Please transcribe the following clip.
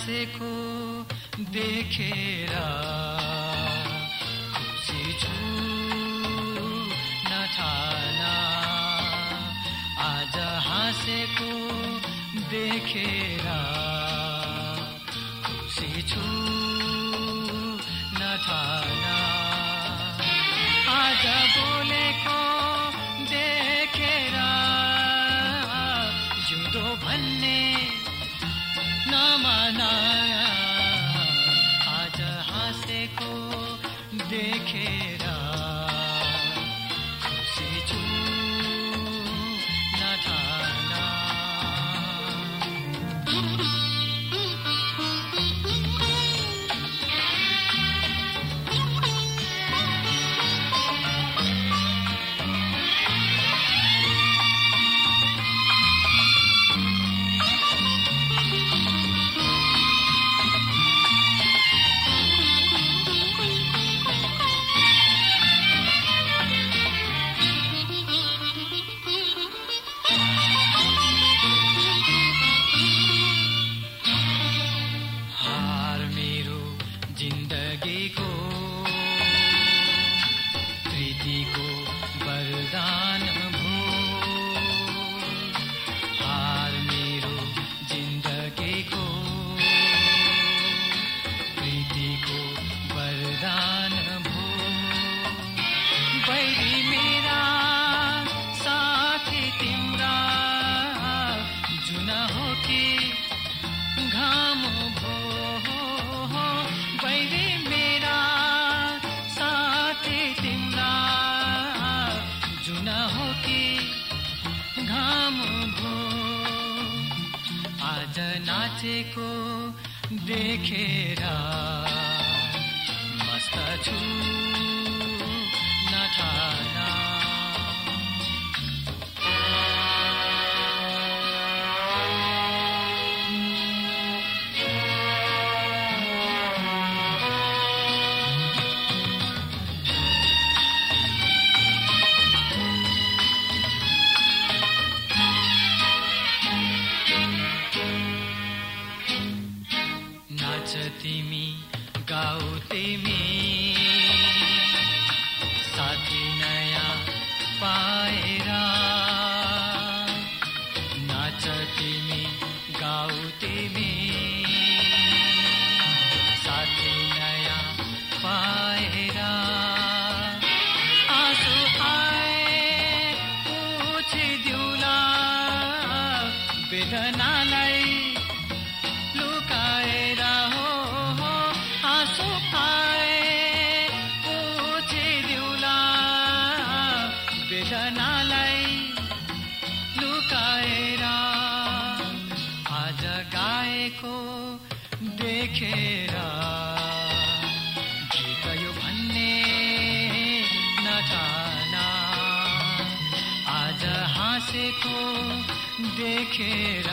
नाचेको देखेर। खुसी छु नठाना आज हाँसेको देखेर। खुसी छु नठाना आज नमाना आज हाँसेको देखेर खुसी ज़िंदगी को प्रीति को बरदान आज नाचेको देखेरा मस्ता छु गाउ तिमी। साथी नयाँ पाएर। नाच तिमी गाउ साथी नयाँ पाएर। आँसु आए पुछिदिउला वेदनालाई लुकाएर गाएको देखेरा गीत यो भन्ने आज हाँसेको देखेर